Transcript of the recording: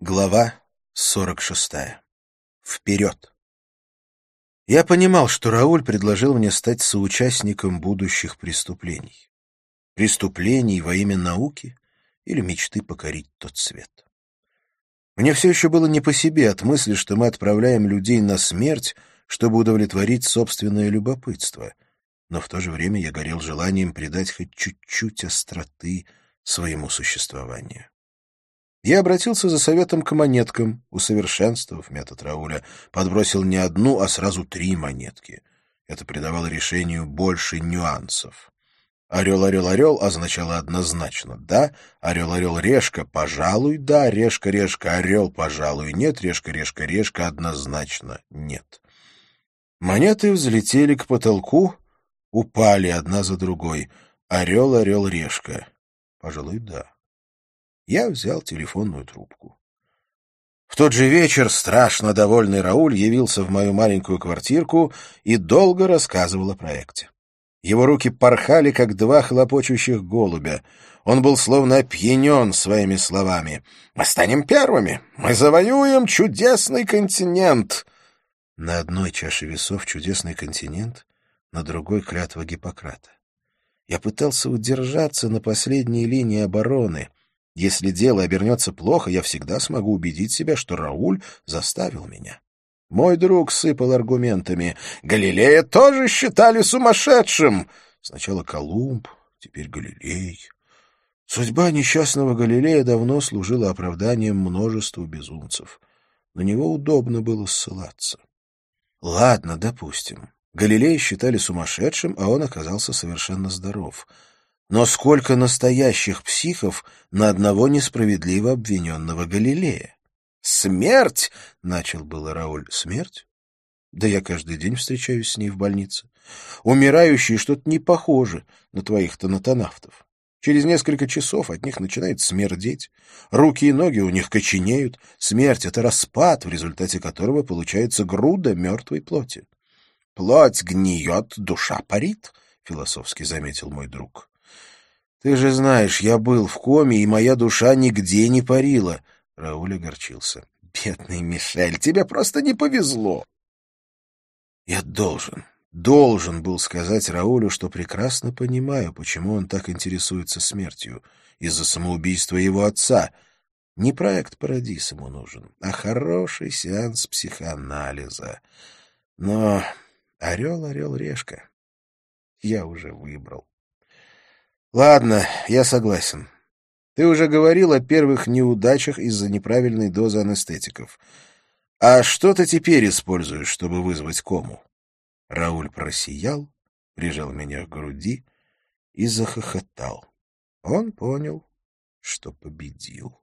Глава 46. Вперед! Я понимал, что Рауль предложил мне стать соучастником будущих преступлений. Преступлений во имя науки или мечты покорить тот свет. Мне все еще было не по себе от мысли, что мы отправляем людей на смерть, чтобы удовлетворить собственное любопытство, но в то же время я горел желанием придать хоть чуть-чуть остроты своему существованию. Я обратился за советом к монеткам, усовершенствовав метод Рауля, подбросил не одну, а сразу три монетки. Это придавало решению больше нюансов. Орел-орел-орел означало однозначно «да», орел-орел-решка — пожалуй, да, решка-решка, орел, пожалуй, нет, решка-решка-решка однозначно нет. Монеты взлетели к потолку, упали одна за другой. Орел-орел-решка. Пожалуй, да я взял телефонную трубку. В тот же вечер страшно довольный Рауль явился в мою маленькую квартирку и долго рассказывал о проекте. Его руки порхали, как два хлопочущих голубя. Он был словно опьянен своими словами. «Мы станем первыми! Мы завоюем чудесный континент!» На одной чаше весов чудесный континент, на другой — клятва Гиппократа. Я пытался удержаться на последней линии обороны, если дело обернется плохо, я всегда смогу убедить себя, что Рауль заставил меня. Мой друг сыпал аргументами. Галилея тоже считали сумасшедшим. Сначала Колумб, теперь Галилей. Судьба несчастного Галилея давно служила оправданием множеству безумцев. На него удобно было ссылаться. Ладно, допустим. Галилея считали сумасшедшим, а он оказался совершенно здоров — но сколько настоящих психов на одного несправедливо обвиненного Галилея? «Смерть!» — начал было Рауль. «Смерть? Да я каждый день встречаюсь с ней в больнице. Умирающие что-то не похоже на твоих тонатонавтов. Через несколько часов от них начинает смердеть. Руки и ноги у них коченеют. Смерть — это распад, в результате которого получается груда мертвой плоти. «Плоть гниет, душа парит», — философски заметил мой друг. Ты же знаешь, я был в коме, и моя душа нигде не парила. Рауль огорчился. Бедный Мишель, тебе просто не повезло. Я должен, должен был сказать Раулю, что прекрасно понимаю, почему он так интересуется смертью. Из-за самоубийства его отца. Не проект «Парадис» ему нужен, а хороший сеанс психоанализа. Но орел, орел, решка. Я уже выбрал. Ладно, я согласен. Ты уже говорил о первых неудачах из-за неправильной дозы анестетиков. А что ты теперь используешь, чтобы вызвать кому? Рауль просиял, прижал меня к груди и захохотал. Он понял, что победил.